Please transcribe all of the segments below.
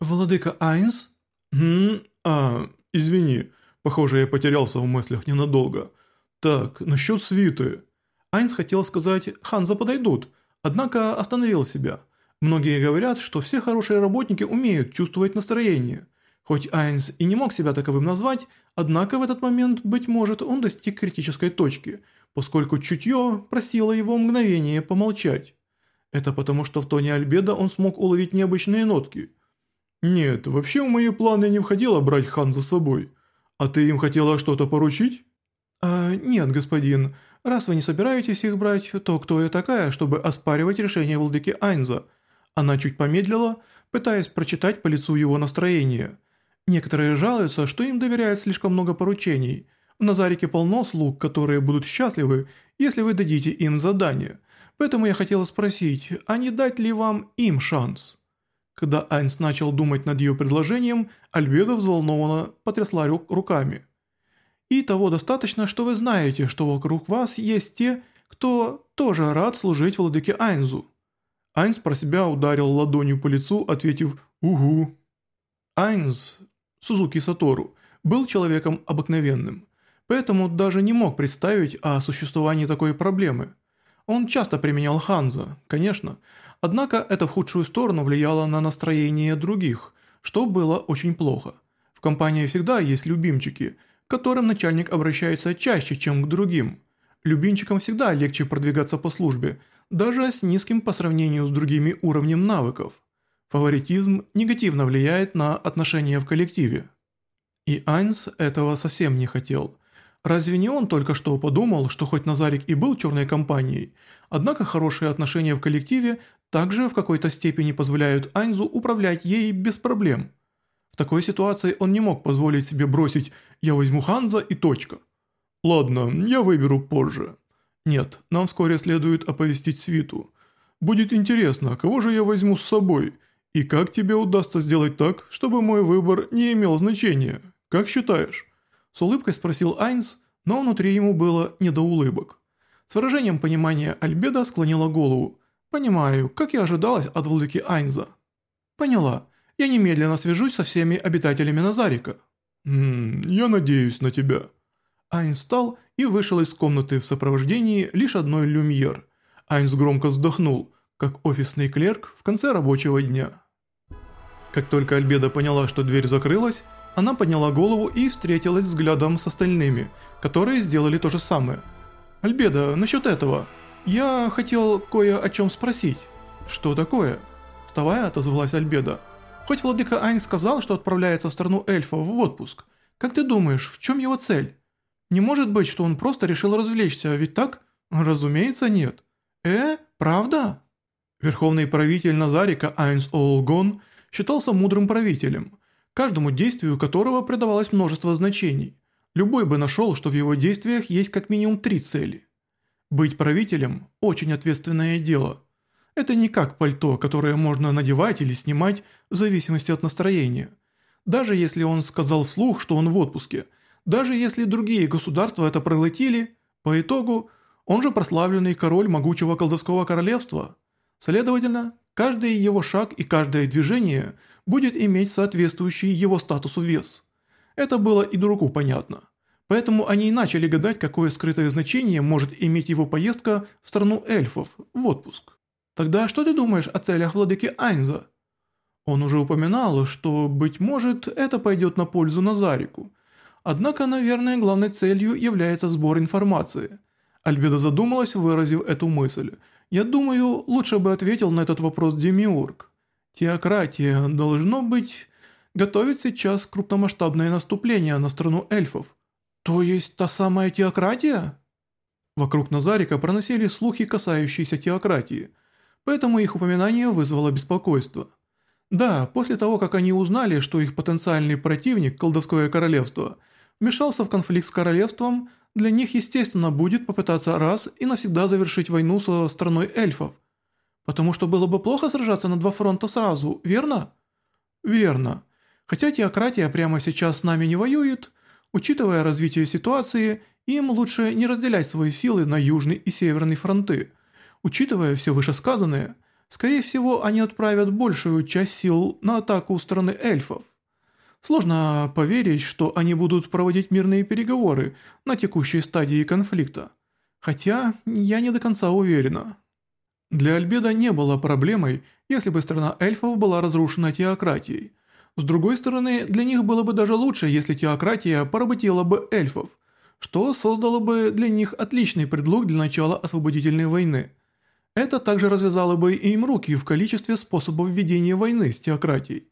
«Владыка Айнс?» «Хм, а, извини, похоже, я потерялся в мыслях ненадолго. Так, насчет свиты». Айнс хотел сказать «Ханза подойдут», однако остановил себя. Многие говорят, что все хорошие работники умеют чувствовать настроение. Хоть Айнс и не мог себя таковым назвать, однако в этот момент, быть может, он достиг критической точки, поскольку чутье просило его мгновение помолчать. Это потому, что в тоне Альбеда он смог уловить необычные нотки – «Нет, вообще в мои планы не входило брать хан за собой. А ты им хотела что-то поручить?» «А, нет, господин. Раз вы не собираетесь их брать, то кто я такая, чтобы оспаривать решение владыки Айнза?» Она чуть помедлила, пытаясь прочитать по лицу его настроение. Некоторые жалуются, что им доверяют слишком много поручений. В Назарике полно слуг, которые будут счастливы, если вы дадите им задание. Поэтому я хотела спросить, а не дать ли вам им шанс?» Когда Айнс начал думать над ее предложением, Альбеда взволнованно потрясла руками. «И того достаточно, что вы знаете, что вокруг вас есть те, кто тоже рад служить владыке Айнзу». Айнс про себя ударил ладонью по лицу, ответив «Угу». Айнс, Сузуки Сатору, был человеком обыкновенным, поэтому даже не мог представить о существовании такой проблемы. Он часто применял Ханза, конечно, Однако это в худшую сторону влияло на настроение других, что было очень плохо. В компании всегда есть любимчики, к которым начальник обращается чаще, чем к другим. Любимчикам всегда легче продвигаться по службе, даже с низким по сравнению с другими уровнем навыков. Фаворитизм негативно влияет на отношения в коллективе. И Айнс этого совсем не хотел. Разве не он только что подумал, что хоть Назарик и был черной компанией, однако хорошие отношения в коллективе также в какой-то степени позволяют Айнзу управлять ей без проблем. В такой ситуации он не мог позволить себе бросить «я возьму Ханза и точка». «Ладно, я выберу позже». «Нет, нам вскоре следует оповестить свиту. Будет интересно, кого же я возьму с собой, и как тебе удастся сделать так, чтобы мой выбор не имел значения, как считаешь?» С улыбкой спросил Айнс, но внутри ему было не до улыбок. С выражением понимания Альбеда склонила голову. «Понимаю, как и ожидалось от владыки Айнза». «Поняла. Я немедленно свяжусь со всеми обитателями Назарика». «Ммм, я надеюсь на тебя». Айнс встал и вышел из комнаты в сопровождении лишь одной люмьер. Айнс громко вздохнул, как офисный клерк в конце рабочего дня. Как только Альбеда поняла, что дверь закрылась, она подняла голову и встретилась взглядом с остальными, которые сделали то же самое. «Альбеда, насчет этого...» «Я хотел кое о чем спросить». «Что такое?» Вставая, отозвалась Альбеда. «Хоть владыка Айн сказал, что отправляется в страну эльфов в отпуск, как ты думаешь, в чем его цель? Не может быть, что он просто решил развлечься, ведь так?» «Разумеется, нет». «Э, правда?» Верховный правитель Назарика Айнс Олгон считался мудрым правителем, каждому действию которого придавалось множество значений. Любой бы нашел, что в его действиях есть как минимум три цели. Быть правителем – очень ответственное дело. Это не как пальто, которое можно надевать или снимать в зависимости от настроения. Даже если он сказал вслух, что он в отпуске, даже если другие государства это проглотили, по итогу он же прославленный король могучего колдовского королевства. Следовательно, каждый его шаг и каждое движение будет иметь соответствующий его статусу вес. Это было и дураку понятно. Поэтому они и начали гадать, какое скрытое значение может иметь его поездка в страну эльфов, в отпуск. Тогда что ты думаешь о целях владыки Айнза? Он уже упоминал, что, быть может, это пойдет на пользу Назарику. Однако, наверное, главной целью является сбор информации. Альбеда задумалась, выразив эту мысль. Я думаю, лучше бы ответил на этот вопрос Демиург. Теократия, должно быть, готовит сейчас крупномасштабное наступление на страну эльфов. «То есть та самая теократия?» Вокруг Назарика проносили слухи, касающиеся теократии, поэтому их упоминание вызвало беспокойство. Да, после того, как они узнали, что их потенциальный противник, колдовское королевство, вмешался в конфликт с королевством, для них естественно будет попытаться раз и навсегда завершить войну со страной эльфов. Потому что было бы плохо сражаться на два фронта сразу, верно? Верно. Хотя теократия прямо сейчас с нами не воюет, Учитывая развитие ситуации, им лучше не разделять свои силы на южный и северный фронты. Учитывая все вышесказанное, скорее всего, они отправят большую часть сил на атаку стороны эльфов. Сложно поверить, что они будут проводить мирные переговоры на текущей стадии конфликта. Хотя я не до конца уверена. Для Альбеда не было проблемой, если бы страна эльфов была разрушена теократией. С другой стороны, для них было бы даже лучше, если теократия поработила бы эльфов, что создало бы для них отличный предлог для начала освободительной войны. Это также развязало бы им руки в количестве способов ведения войны с теократией.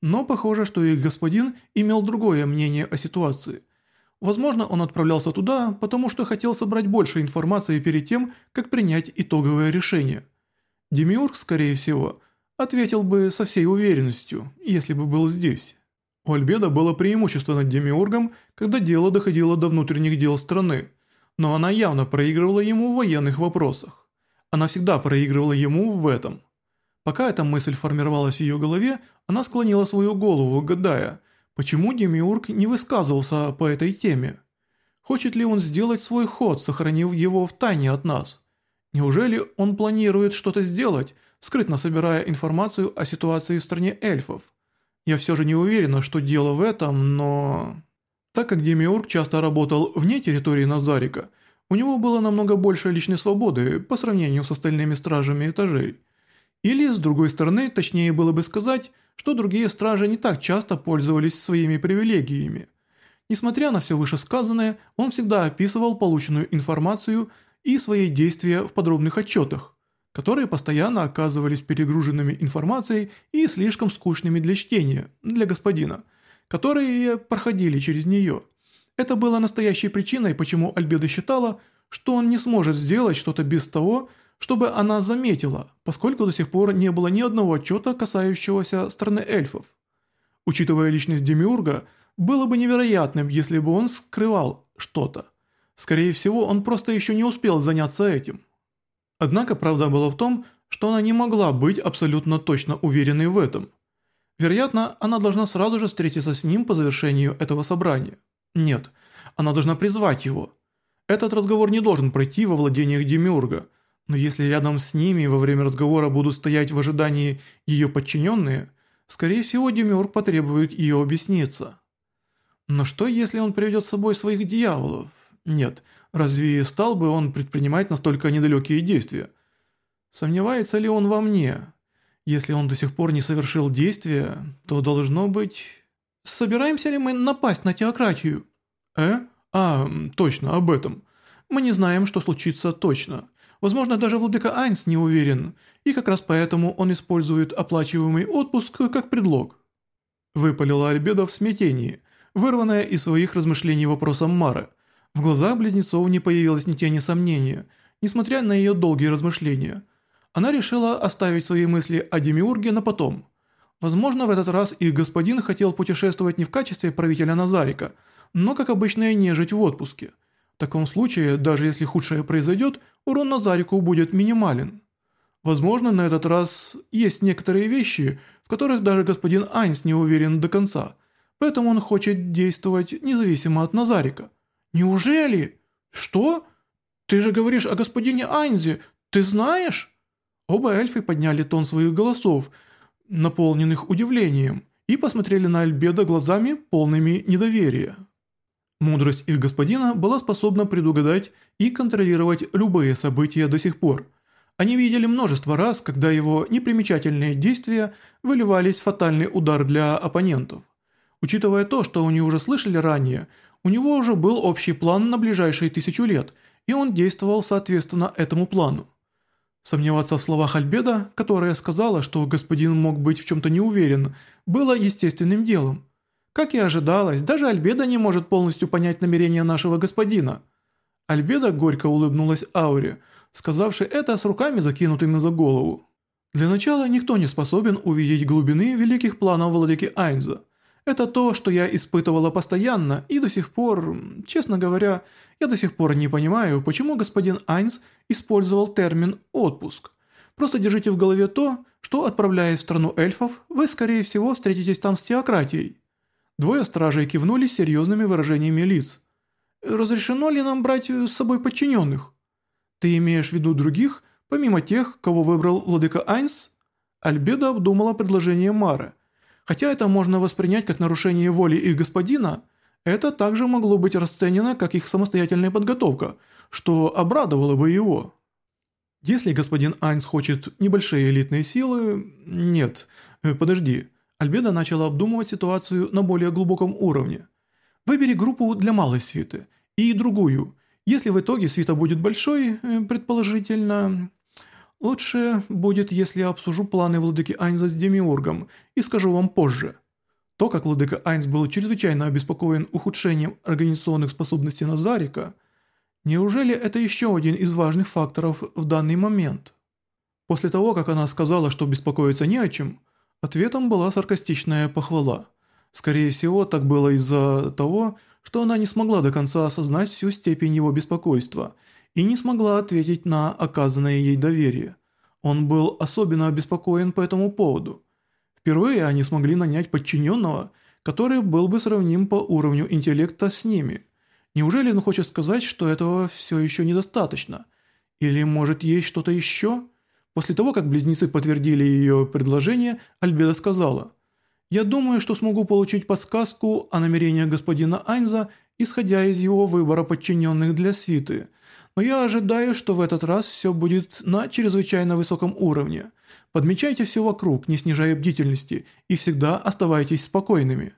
Но похоже, что их господин имел другое мнение о ситуации. Возможно, он отправлялся туда, потому что хотел собрать больше информации перед тем, как принять итоговое решение. Демиург, скорее всего, ответил бы со всей уверенностью, если бы был здесь. У Альбеда было преимущество над Демиургом, когда дело доходило до внутренних дел страны, но она явно проигрывала ему в военных вопросах. Она всегда проигрывала ему в этом. Пока эта мысль формировалась в ее голове, она склонила свою голову, гадая, почему Демиург не высказывался по этой теме. Хочет ли он сделать свой ход, сохранив его в тайне от нас? Неужели он планирует что-то сделать, скрытно собирая информацию о ситуации в стране эльфов? Я все же не уверена, что дело в этом, но... Так как Демиург часто работал вне территории Назарика, у него было намного больше личной свободы по сравнению с остальными стражами этажей. Или, с другой стороны, точнее было бы сказать, что другие стражи не так часто пользовались своими привилегиями. Несмотря на все вышесказанное, он всегда описывал полученную информацию и свои действия в подробных отчетах, которые постоянно оказывались перегруженными информацией и слишком скучными для чтения, для господина, которые проходили через нее. Это было настоящей причиной, почему Альбеда считала, что он не сможет сделать что-то без того, чтобы она заметила, поскольку до сих пор не было ни одного отчета, касающегося страны эльфов. Учитывая личность Демиурга, было бы невероятным, если бы он скрывал что-то. Скорее всего, он просто еще не успел заняться этим. Однако правда была в том, что она не могла быть абсолютно точно уверенной в этом. Вероятно, она должна сразу же встретиться с ним по завершению этого собрания. Нет, она должна призвать его. Этот разговор не должен пройти во владениях Демиурга – но если рядом с ними во время разговора будут стоять в ожидании ее подчиненные, скорее всего Демиург потребует ее объясниться. Но что если он приведет с собой своих дьяволов? Нет, разве стал бы он предпринимать настолько недалекие действия? Сомневается ли он во мне? Если он до сих пор не совершил действия, то должно быть... Собираемся ли мы напасть на теократию? Э? А, точно, об этом. Мы не знаем, что случится точно. Возможно, даже владыка Айнс не уверен, и как раз поэтому он использует оплачиваемый отпуск как предлог. Выпалила Альбеда в смятении, вырванная из своих размышлений вопросом Мары. В глазах близнецов не появилось ни тени сомнения, несмотря на ее долгие размышления. Она решила оставить свои мысли о Демиурге на потом. Возможно, в этот раз их господин хотел путешествовать не в качестве правителя Назарика, но как обычная нежить в отпуске – в таком случае, даже если худшее произойдет, урон Назарику будет минимален. Возможно, на этот раз есть некоторые вещи, в которых даже господин Айнс не уверен до конца, поэтому он хочет действовать независимо от Назарика. Неужели? Что? Ты же говоришь о господине Айнзе, ты знаешь? Оба эльфы подняли тон своих голосов, наполненных удивлением, и посмотрели на Альбеда глазами, полными недоверия. Мудрость их господина была способна предугадать и контролировать любые события до сих пор. Они видели множество раз, когда его непримечательные действия выливались в фатальный удар для оппонентов. Учитывая то, что они уже слышали ранее, у него уже был общий план на ближайшие тысячу лет, и он действовал соответственно этому плану. Сомневаться в словах Альбеда, которая сказала, что господин мог быть в чем-то не уверен, было естественным делом. Как и ожидалось, даже Альбеда не может полностью понять намерения нашего господина. Альбеда горько улыбнулась Ауре, сказавши это с руками закинутыми за голову. Для начала никто не способен увидеть глубины великих планов владыки Айнза. Это то, что я испытывала постоянно, и до сих пор, честно говоря, я до сих пор не понимаю, почему господин Айнз использовал термин «отпуск». Просто держите в голове то, что, отправляясь в страну эльфов, вы, скорее всего, встретитесь там с теократией. Двое стражей кивнули серьезными выражениями лиц. «Разрешено ли нам брать с собой подчиненных?» «Ты имеешь в виду других, помимо тех, кого выбрал владыка Айнс? Альбеда обдумала предложение Мары. Хотя это можно воспринять как нарушение воли их господина, это также могло быть расценено как их самостоятельная подготовка, что обрадовало бы его. Если господин Айнс хочет небольшие элитные силы... Нет, э, подожди. Альбеда начала обдумывать ситуацию на более глубоком уровне. Выбери группу для малой свиты и другую. Если в итоге свита будет большой, э, предположительно... Лучше будет, если я обсужу планы владыки Айнза с Демиургом и скажу вам позже. То, как владыка Айнс был чрезвычайно обеспокоен ухудшением организационных способностей Назарика, неужели это еще один из важных факторов в данный момент? После того, как она сказала, что беспокоиться не о чем, ответом была саркастичная похвала. Скорее всего, так было из-за того, что она не смогла до конца осознать всю степень его беспокойства – и не смогла ответить на оказанное ей доверие. Он был особенно обеспокоен по этому поводу. Впервые они смогли нанять подчиненного, который был бы сравним по уровню интеллекта с ними. Неужели он хочет сказать, что этого все еще недостаточно? Или может есть что-то еще? После того, как близнецы подтвердили ее предложение, Альбеда сказала, «Я думаю, что смогу получить подсказку о намерениях господина Айнза, исходя из его выбора подчиненных для свиты» но я ожидаю, что в этот раз все будет на чрезвычайно высоком уровне. Подмечайте все вокруг, не снижая бдительности, и всегда оставайтесь спокойными».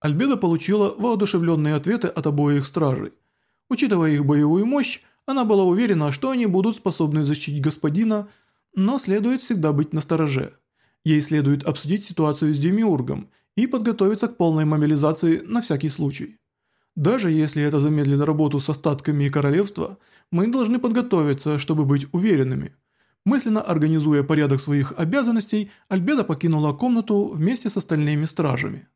Альбеда получила воодушевленные ответы от обоих стражей. Учитывая их боевую мощь, она была уверена, что они будут способны защитить господина, но следует всегда быть настороже. Ей следует обсудить ситуацию с Демиургом и подготовиться к полной мобилизации на всякий случай. Даже если это замедлит работу с остатками королевства, мы должны подготовиться, чтобы быть уверенными. Мысленно организуя порядок своих обязанностей, Альбеда покинула комнату вместе с остальными стражами.